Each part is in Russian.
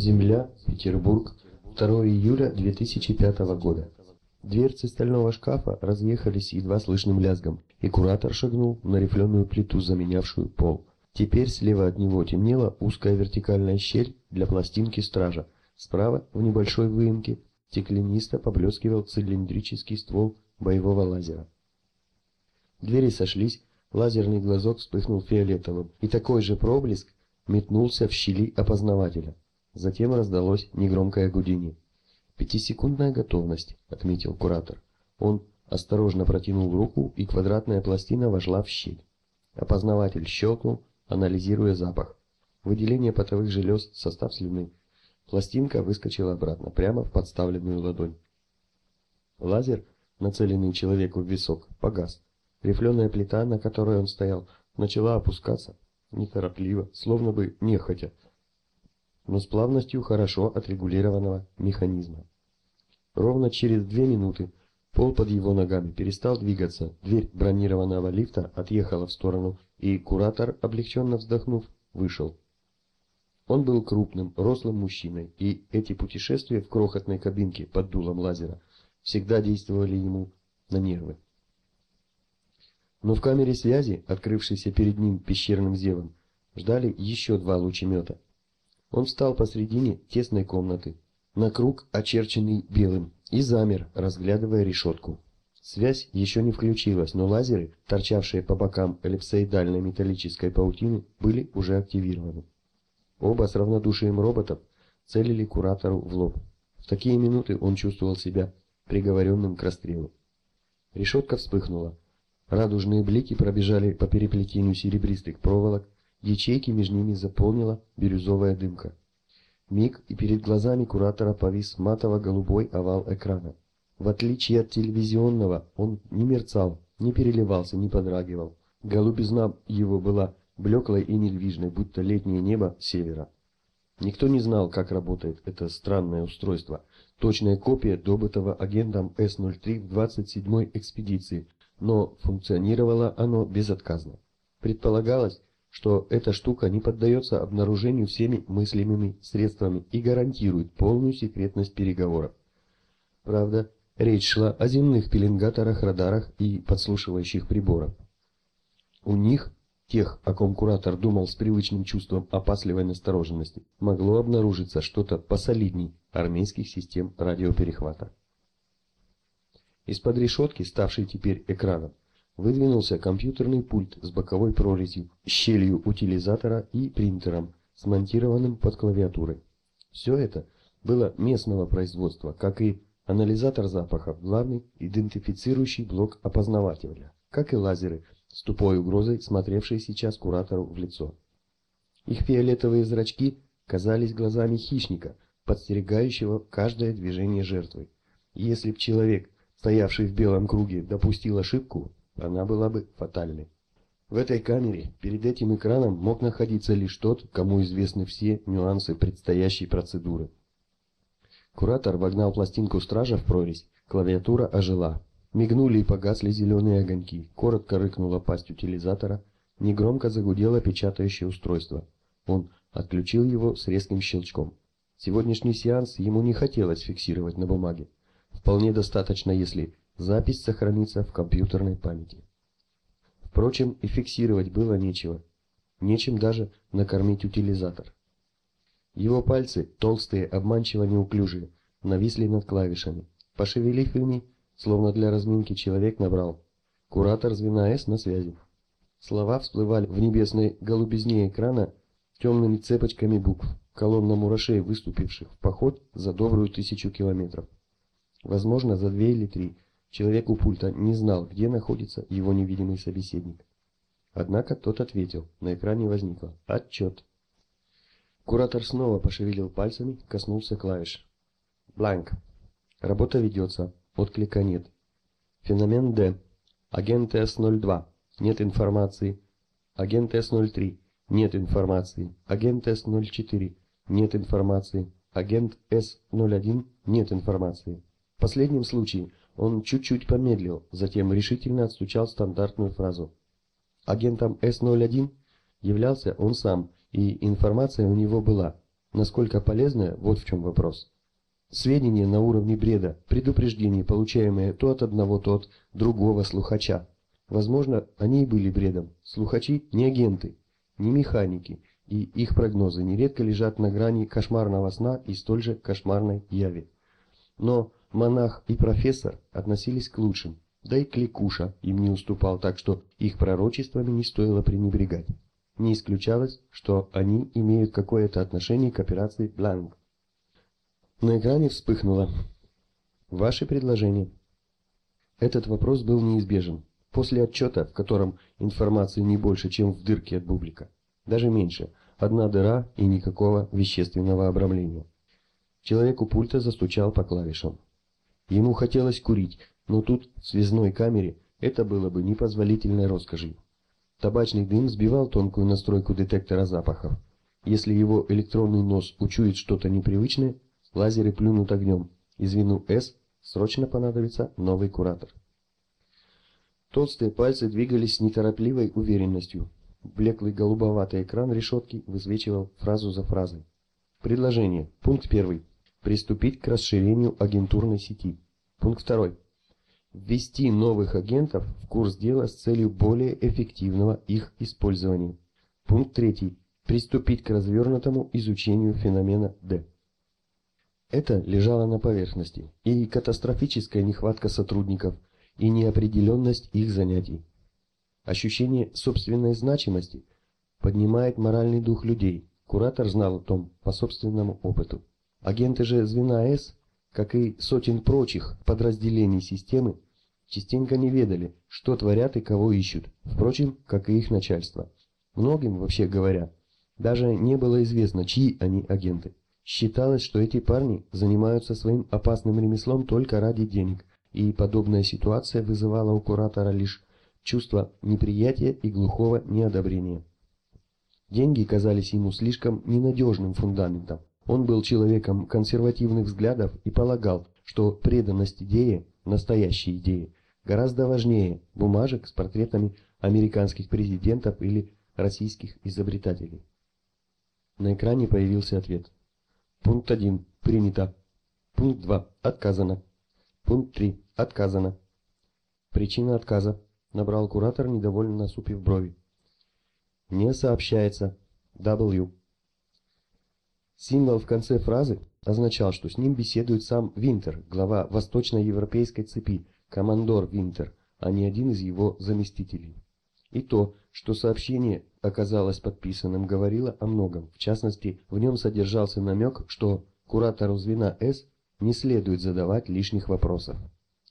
Земля, Петербург, 2 июля 2005 года. Дверцы стального шкафа разъехались едва слышным лязгом, и куратор шагнул на рифленую плиту, заменявшую пол. Теперь слева от него темнела узкая вертикальная щель для пластинки стража. Справа, в небольшой выемке, стеклянисто поблескивал цилиндрический ствол боевого лазера. Двери сошлись, лазерный глазок вспыхнул фиолетовым, и такой же проблеск метнулся в щели опознавателя. Затем раздалось негромкое гудение. «Пятисекундная готовность», — отметил куратор. Он осторожно протянул руку, и квадратная пластина вошла в щель. Опознаватель щелкнул, анализируя запах. Выделение потовых желез, состав слюны. Пластинка выскочила обратно, прямо в подставленную ладонь. Лазер, нацеленный человеку в висок, погас. Рифленая плита, на которой он стоял, начала опускаться, неторопливо, словно бы нехотя, но с плавностью хорошо отрегулированного механизма. Ровно через две минуты пол под его ногами перестал двигаться, дверь бронированного лифта отъехала в сторону, и куратор, облегченно вздохнув, вышел. Он был крупным, рослым мужчиной, и эти путешествия в крохотной кабинке под дулом лазера всегда действовали ему на нервы. Но в камере связи, открывшейся перед ним пещерным зевом, ждали еще два лучемета. Он встал посредине тесной комнаты, на круг, очерченный белым, и замер, разглядывая решетку. Связь еще не включилась, но лазеры, торчавшие по бокам эллипсоидальной металлической паутины, были уже активированы. Оба с равнодушием роботов целили куратору в лоб. В такие минуты он чувствовал себя приговоренным к расстрелу. Решетка вспыхнула. Радужные блики пробежали по переплетению серебристых проволок, ячейки между ними заполнила бирюзовая дымка. Миг, и перед глазами куратора повис матово-голубой овал экрана. В отличие от телевизионного, он не мерцал, не переливался, не подрагивал. Голубизна его была блеклой и недвижной, будто летнее небо севера. Никто не знал, как работает это странное устройство. Точная копия добытого агентом С-03 в 27-й экспедиции, но функционировало оно безотказно. Предполагалось, что эта штука не поддается обнаружению всеми мыслимыми средствами и гарантирует полную секретность переговоров. Правда, речь шла о земных пеленгаторах, радарах и подслушивающих приборах. У них, тех, о ком куратор думал с привычным чувством опасливой настороженности, могло обнаружиться что-то посолидней армейских систем радиоперехвата. Из-под решетки, ставшей теперь экраном, выдвинулся компьютерный пульт с боковой прорезью, щелью утилизатора и принтером, смонтированным под клавиатурой. Все это было местного производства, как и анализатор запахов, главный идентифицирующий блок опознавателя, как и лазеры, с тупой угрозой смотревшие сейчас куратору в лицо. Их фиолетовые зрачки казались глазами хищника, подстерегающего каждое движение жертвы. Если б человек, стоявший в белом круге, допустил ошибку, она была бы фатальной. В этой камере перед этим экраном мог находиться лишь тот, кому известны все нюансы предстоящей процедуры. Куратор вогнал пластинку стража в прорезь, клавиатура ожила. Мигнули и погасли зеленые огоньки, коротко рыкнула пасть утилизатора, негромко загудело печатающее устройство. Он отключил его с резким щелчком. Сегодняшний сеанс ему не хотелось фиксировать на бумаге. Вполне достаточно, если Запись сохранится в компьютерной памяти. Впрочем, и фиксировать было нечего. Нечем даже накормить утилизатор. Его пальцы, толстые, обманчиво неуклюжие, нависли над клавишами. Пошевелив ими, словно для разминки человек набрал. Куратор звена С на связи. Слова всплывали в небесной голубизне экрана темными цепочками букв, колонна мурашей, выступивших в поход за добрую тысячу километров. Возможно, за две или три Человек у пульта не знал, где находится его невидимый собеседник. Однако тот ответил, на экране возникло «Отчет». Куратор снова пошевелил пальцами, коснулся клавиш. Бланк. Работа ведется, отклика нет. Феномен Д. Агент С-02. Нет информации. Агент С-03. Нет информации. Агент С-04. Нет информации. Агент С-01. Нет информации. В последнем случае он чуть-чуть помедлил, затем решительно отстучал стандартную фразу. Агентом С-01 являлся он сам, и информация у него была. Насколько полезное, вот в чем вопрос. Сведения на уровне бреда, предупреждения, получаемые то от одного, то от другого слухача. Возможно, они и были бредом. Слухачи не агенты, не механики, и их прогнозы нередко лежат на грани кошмарного сна и столь же кошмарной яви. Но монах и профессор относились к лучшим, да и Кликуша им не уступал, так что их пророчествами не стоило пренебрегать. Не исключалось, что они имеют какое-то отношение к операции «Бланк». На экране вспыхнуло. Ваши предложения. Этот вопрос был неизбежен. После отчета, в котором информации не больше, чем в дырке от бублика. Даже меньше. Одна дыра и никакого вещественного обрамления. Человек у пульта застучал по клавишам. Ему хотелось курить, но тут, в связной камере, это было бы непозволительной роскошью. Табачный дым сбивал тонкую настройку детектора запахов. Если его электронный нос учует что-то непривычное, Лазеры плюнут огнем. И звену С срочно понадобится новый куратор. Толстые пальцы двигались с неторопливой уверенностью. Блеклый голубоватый экран решетки высвечивал фразу за фразой. Предложение. Пункт первый. Приступить к расширению агентурной сети. Пункт второй. Ввести новых агентов в курс дела с целью более эффективного их использования. Пункт третий. Приступить к развернутому изучению феномена D. Это лежало на поверхности, и катастрофическая нехватка сотрудников, и неопределенность их занятий. Ощущение собственной значимости поднимает моральный дух людей. Куратор знал о том по собственному опыту. Агенты же звена С, как и сотен прочих подразделений системы, частенько не ведали, что творят и кого ищут, впрочем, как и их начальство. Многим, вообще говоря, даже не было известно, чьи они агенты. Считалось, что эти парни занимаются своим опасным ремеслом только ради денег, и подобная ситуация вызывала у куратора лишь чувство неприятия и глухого неодобрения. Деньги казались ему слишком ненадежным фундаментом. Он был человеком консервативных взглядов и полагал, что преданность идее, настоящей идее, гораздо важнее бумажек с портретами американских президентов или российских изобретателей. На экране появился ответ. Пункт 1. Принято. Пункт 2. Отказано. Пункт 3. Отказано. Причина отказа. Набрал куратор, недовольно насупив брови. Не сообщается. W. Символ в конце фразы означал, что с ним беседует сам Винтер, глава восточноевропейской цепи, командор Винтер, а не один из его заместителей. И то, что сообщение оказалось подписанным, говорило о многом. В частности, в нем содержался намек, что куратору звена С не следует задавать лишних вопросов.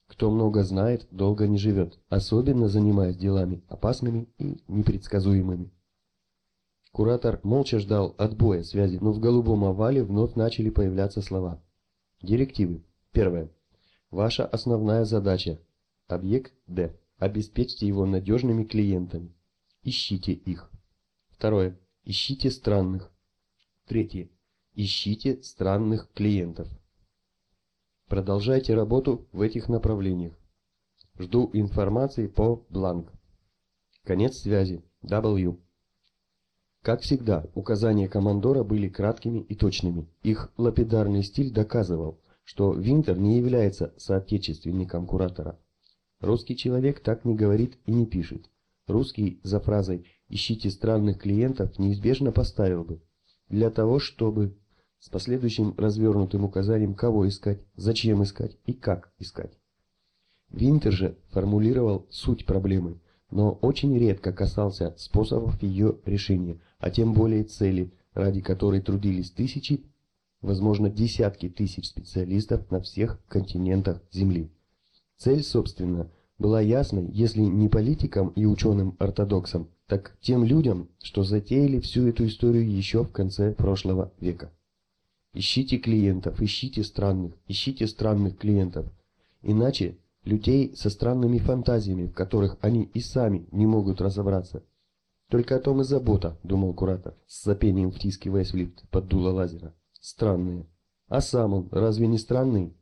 Кто много знает, долго не живет, особенно занимаясь делами опасными и непредсказуемыми. Куратор молча ждал отбоя связи, но в голубом овале вновь начали появляться слова. Директивы. Первое. Ваша основная задача. Объект D. Обеспечьте его надежными клиентами. Ищите их. Второе. Ищите странных. Третье. Ищите странных клиентов. Продолжайте работу в этих направлениях. Жду информации по бланк. Конец связи. W. Как всегда, указания командора были краткими и точными. Их лапидарный стиль доказывал, что Винтер не является соотечественником куратора. Русский человек так не говорит и не пишет. Русский за фразой «ищите странных клиентов» неизбежно поставил бы «для того, чтобы...» с последующим развернутым указанием, кого искать, зачем искать и как искать. Винтер же формулировал суть проблемы, но очень редко касался способов ее решения, а тем более цели, ради которой трудились тысячи, возможно десятки тысяч специалистов на всех континентах Земли. Цель, собственно, была ясной, если не политикам и ученым-ортодоксам, так тем людям, что затеяли всю эту историю еще в конце прошлого века. Ищите клиентов, ищите странных, ищите странных клиентов. Иначе людей со странными фантазиями, в которых они и сами не могут разобраться. Только о том и забота, думал куратор, с запением втискиваясь в лифт под дуло лазера. Странные. А сам он разве не странный?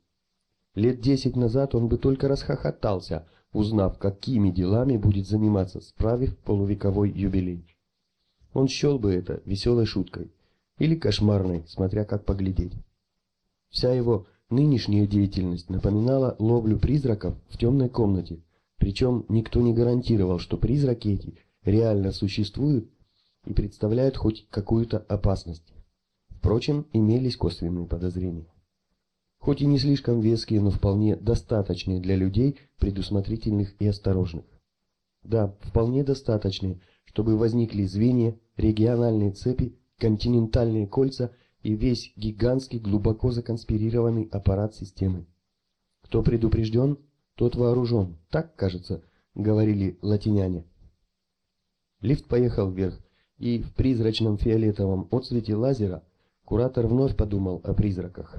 Лет десять назад он бы только расхохотался, узнав, какими делами будет заниматься, справив полувековой юбилей. Он счел бы это веселой шуткой. или кошмарной, смотря как поглядеть. Вся его нынешняя деятельность напоминала ловлю призраков в темной комнате, причем никто не гарантировал, что призраки эти реально существуют и представляют хоть какую-то опасность. Впрочем, имелись косвенные подозрения. Хоть и не слишком веские, но вполне достаточные для людей, предусмотрительных и осторожных. Да, вполне достаточные, чтобы возникли звенья, региональные цепи, континентальные кольца и весь гигантский глубоко законспирированный аппарат системы. Кто предупрежден, тот вооружен, так, кажется, говорили латиняне. Лифт поехал вверх, и в призрачном фиолетовом отсвете лазера куратор вновь подумал о призраках.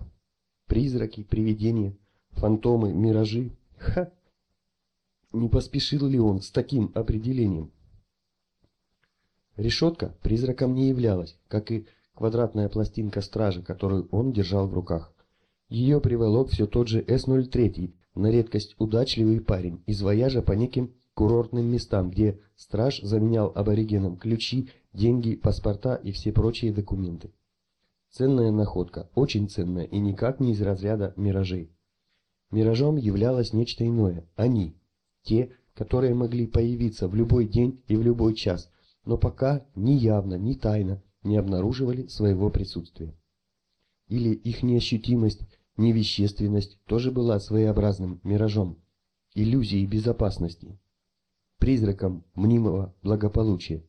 Призраки, привидения, фантомы, миражи. Ха! Не поспешил ли он с таким определением? Решетка призраком не являлась, как и квадратная пластинка стражи, которую он держал в руках. Ее приволок все тот же С-03, на редкость удачливый парень из вояжа по неким курортным местам, где страж заменял аборигенам ключи, деньги, паспорта и все прочие документы. Ценная находка, очень ценная и никак не из разряда миражей. Миражом являлось нечто иное, они, те, которые могли появиться в любой день и в любой час, но пока ни явно, ни тайно не обнаруживали своего присутствия. Или их неощутимость, невещественность тоже была своеобразным миражом, иллюзией безопасности, призраком мнимого благополучия.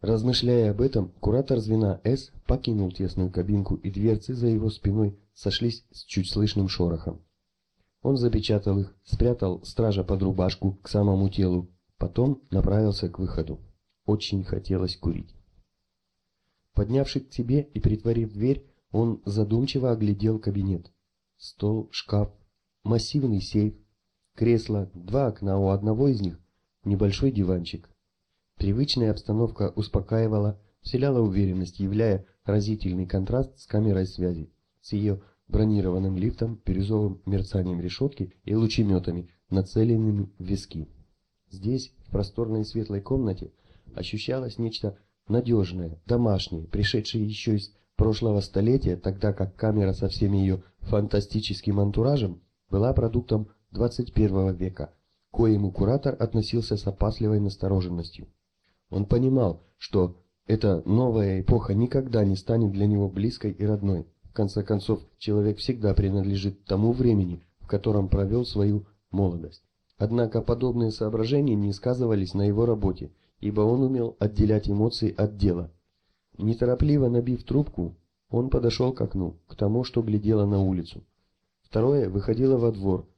Размышляя об этом, куратор звена С покинул тесную кабинку, и дверцы за его спиной сошлись с чуть слышным шорохом. Он запечатал их, спрятал стража под рубашку к самому телу, потом направился к выходу. Очень хотелось курить. Поднявшись к себе и притворив дверь, он задумчиво оглядел кабинет. Стол, шкаф, массивный сейф, кресло, два окна у одного из них, небольшой диванчик. Привычная обстановка успокаивала, вселяла уверенность, являя разительный контраст с камерой связи, с ее бронированным лифтом, бирюзовым мерцанием решетки и лучеметами, нацеленными в виски. Здесь, в просторной светлой комнате, ощущалось нечто надежное, домашнее, пришедшее еще из прошлого столетия, тогда как камера со всем ее фантастическим антуражем была продуктом 21 века, коему куратор относился с опасливой настороженностью. Он понимал, что эта новая эпоха никогда не станет для него близкой и родной. В конце концов, человек всегда принадлежит тому времени, в котором провел свою молодость. Однако подобные соображения не сказывались на его работе, ибо он умел отделять эмоции от дела. Неторопливо набив трубку, он подошел к окну, к тому, что глядело на улицу. Второе выходило во двор,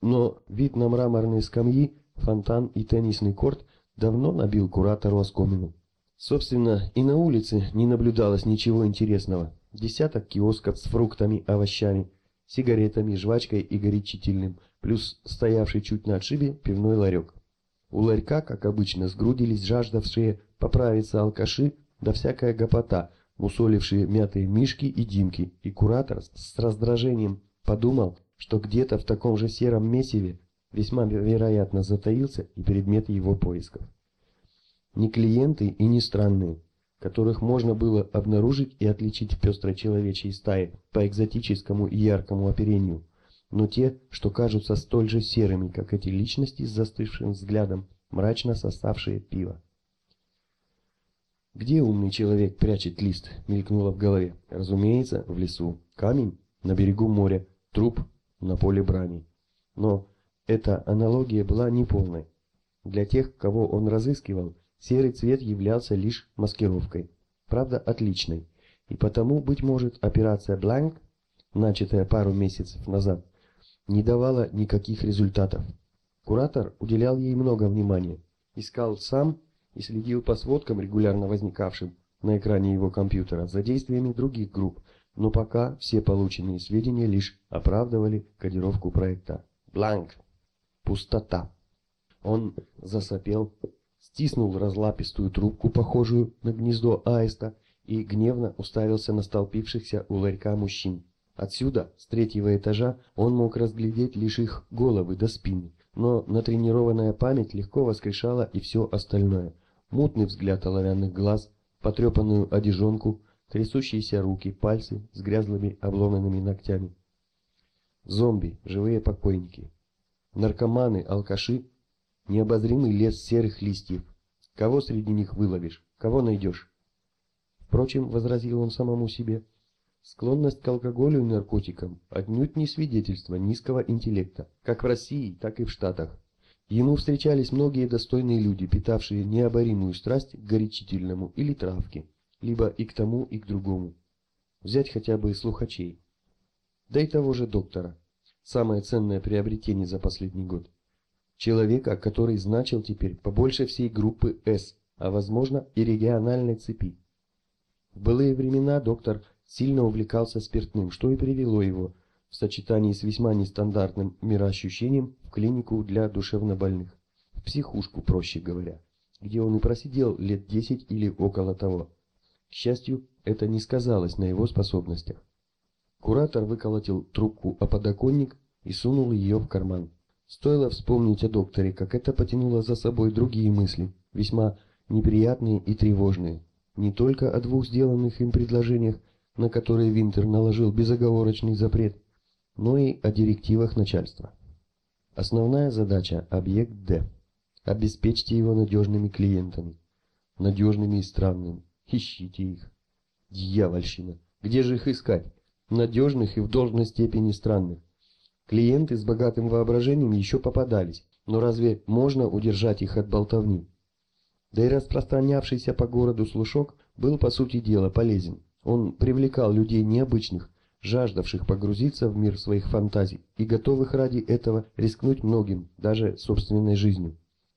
но вид на мраморные скамьи, фонтан и теннисный корт давно набил куратору оскомину. Собственно, и на улице не наблюдалось ничего интересного. Десяток киосков с фруктами, овощами, сигаретами, жвачкой и горячительным, плюс стоявший чуть на отшибе пивной ларек. У ларька, как обычно, сгрудились жаждавшие поправиться алкаши, да всякая гопота, мусолившие мятые мишки и димки, и куратор с раздражением подумал, что где-то в таком же сером месиве весьма вероятно затаился и предмет его поисков. Не клиенты и не странные, которых можно было обнаружить и отличить в пестрой человечьей стае по экзотическому и яркому оперению, но те, что кажутся столь же серыми, как эти личности с застывшим взглядом, мрачно сосавшие пиво. «Где умный человек прячет лист?» — мелькнуло в голове. «Разумеется, в лесу. Камень на берегу моря, труп на поле брани. Но эта аналогия была неполной. Для тех, кого он разыскивал, серый цвет являлся лишь маскировкой. Правда, отличной. И потому, быть может, операция «Бланк», начатая пару месяцев назад, не давала никаких результатов. Куратор уделял ей много внимания, искал сам и следил по сводкам, регулярно возникавшим на экране его компьютера, за действиями других групп, но пока все полученные сведения лишь оправдывали кодировку проекта. «Бланк» Пустота. Он засопел, стиснул разлапистую трубку, похожую на гнездо аиста, и гневно уставился на столпившихся у ларька мужчин. Отсюда, с третьего этажа, он мог разглядеть лишь их головы до спины, но натренированная память легко воскрешала и все остальное. Мутный взгляд оловянных глаз, потрепанную одежонку, трясущиеся руки, пальцы с грязными обломанными ногтями. Зомби, живые покойники. Наркоманы, алкаши, необозримый лес серых листьев. Кого среди них выловишь? Кого найдешь? Впрочем, возразил он самому себе, склонность к алкоголю и наркотикам отнюдь не свидетельство низкого интеллекта, как в России, так и в Штатах. Ему встречались многие достойные люди, питавшие необоримую страсть к горячительному или травке, либо и к тому, и к другому. Взять хотя бы слухачей. Да и того же доктора. Самое ценное приобретение за последний год. Человека, который значил теперь побольше всей группы «С», а возможно и региональной цепи. В былые времена доктор сильно увлекался спиртным, что и привело его, в сочетании с весьма нестандартным мироощущением, в клинику для душевнобольных. В психушку, проще говоря, где он и просидел лет 10 или около того. К счастью, это не сказалось на его способностях. Куратор выколотил трубку о подоконник и сунул ее в карман. Стоило вспомнить о докторе, как это потянуло за собой другие мысли, весьма неприятные и тревожные. Не только о двух сделанных им предложениях, на которые Винтер наложил безоговорочный запрет, но и о директивах начальства. Основная задача – объект D. Обеспечьте его надежными клиентами. Надежными и странными. Ищите их. Дьявольщина. Где же их искать? Надежных и в должной степени странных. Клиенты с богатым воображением еще попадались, но разве можно удержать их от болтовни? Да и распространявшийся по городу слушок был по сути дела полезен. Он привлекал людей необычных, жаждавших погрузиться в мир своих фантазий и готовых ради этого рискнуть многим, даже собственной жизнью.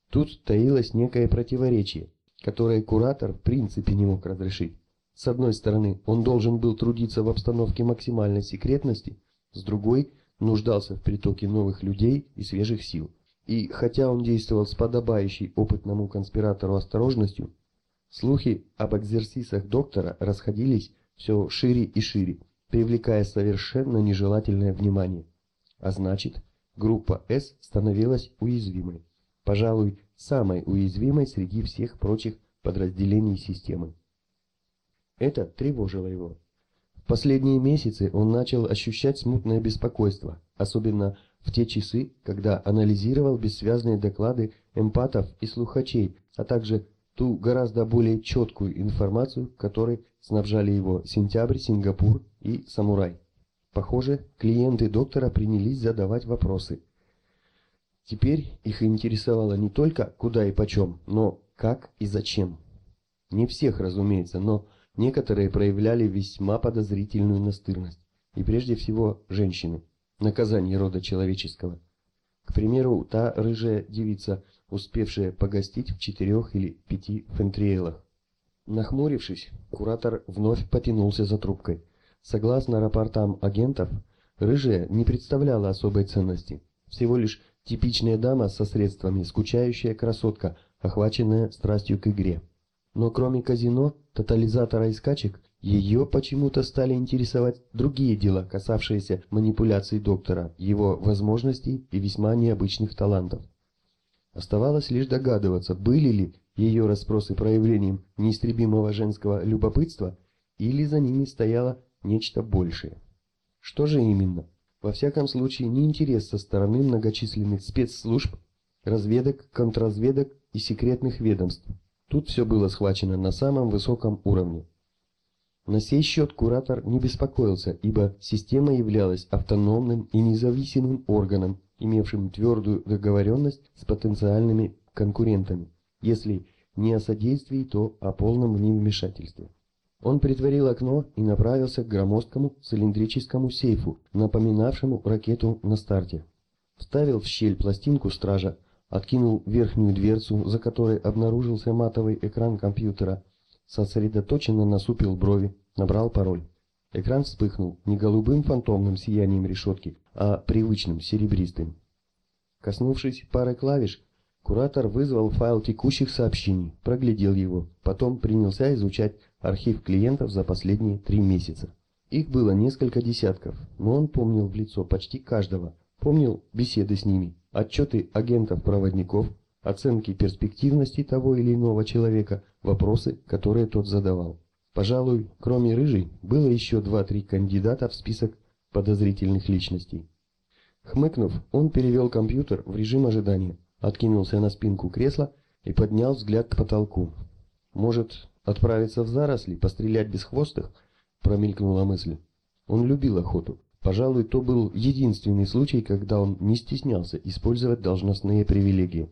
Тут таилось некое противоречие, которое куратор в принципе не мог разрешить. С одной стороны, он должен был трудиться в обстановке максимальной секретности, с другой – нуждался в притоке новых людей и свежих сил. И хотя он действовал с подобающей опытному конспиратору осторожностью, слухи об экзерсисах доктора расходились все шире и шире, привлекая совершенно нежелательное внимание. А значит, группа С становилась уязвимой, пожалуй, самой уязвимой среди всех прочих подразделений системы. Это тревожило его последние месяцы он начал ощущать смутное беспокойство, особенно в те часы, когда анализировал бессвязные доклады эмпатов и слухачей, а также ту гораздо более четкую информацию, которой снабжали его Сентябрь, Сингапур и Самурай. Похоже, клиенты доктора принялись задавать вопросы. Теперь их интересовало не только куда и почем, но как и зачем. Не всех, разумеется, но Некоторые проявляли весьма подозрительную настырность, и прежде всего женщины, наказание рода человеческого. К примеру, та рыжая девица, успевшая погостить в четырех или пяти фентриэлах. Нахмурившись, куратор вновь потянулся за трубкой. Согласно рапортам агентов, рыжая не представляла особой ценности. Всего лишь типичная дама со средствами, скучающая красотка, охваченная страстью к игре. Но кроме казино, тотализатора и скачек, ее почему-то стали интересовать другие дела, касавшиеся манипуляций доктора, его возможностей и весьма необычных талантов. Оставалось лишь догадываться, были ли ее расспросы проявлением неистребимого женского любопытства, или за ними стояло нечто большее. Что же именно? Во всяком случае, не интерес со стороны многочисленных спецслужб, разведок, контрразведок и секретных ведомств. Тут все было схвачено на самом высоком уровне. На сей счет куратор не беспокоился, ибо система являлась автономным и независимым органом, имевшим твердую договоренность с потенциальными конкурентами, если не о содействии, то о полном невмешательстве. Он притворил окно и направился к громоздкому цилиндрическому сейфу, напоминавшему ракету на старте. Вставил в щель пластинку стража, откинул верхнюю дверцу, за которой обнаружился матовый экран компьютера, сосредоточенно насупил брови, набрал пароль. Экран вспыхнул не голубым фантомным сиянием решетки, а привычным серебристым. Коснувшись пары клавиш, куратор вызвал файл текущих сообщений, проглядел его, потом принялся изучать архив клиентов за последние три месяца. Их было несколько десятков, но он помнил в лицо почти каждого, помнил беседы с ними, отчеты агентов-проводников, оценки перспективности того или иного человека, вопросы, которые тот задавал. Пожалуй, кроме Рыжей, было еще два-три кандидата в список подозрительных личностей. Хмыкнув, он перевел компьютер в режим ожидания, откинулся на спинку кресла и поднял взгляд к потолку. Может, отправиться в заросли, пострелять без хвостых? Промелькнула мысль. Он любил охоту. Пожалуй, то был единственный случай, когда он не стеснялся использовать должностные привилегии.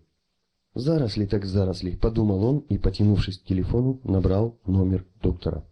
«Заросли так заросли», — подумал он и, потянувшись к телефону, набрал номер доктора.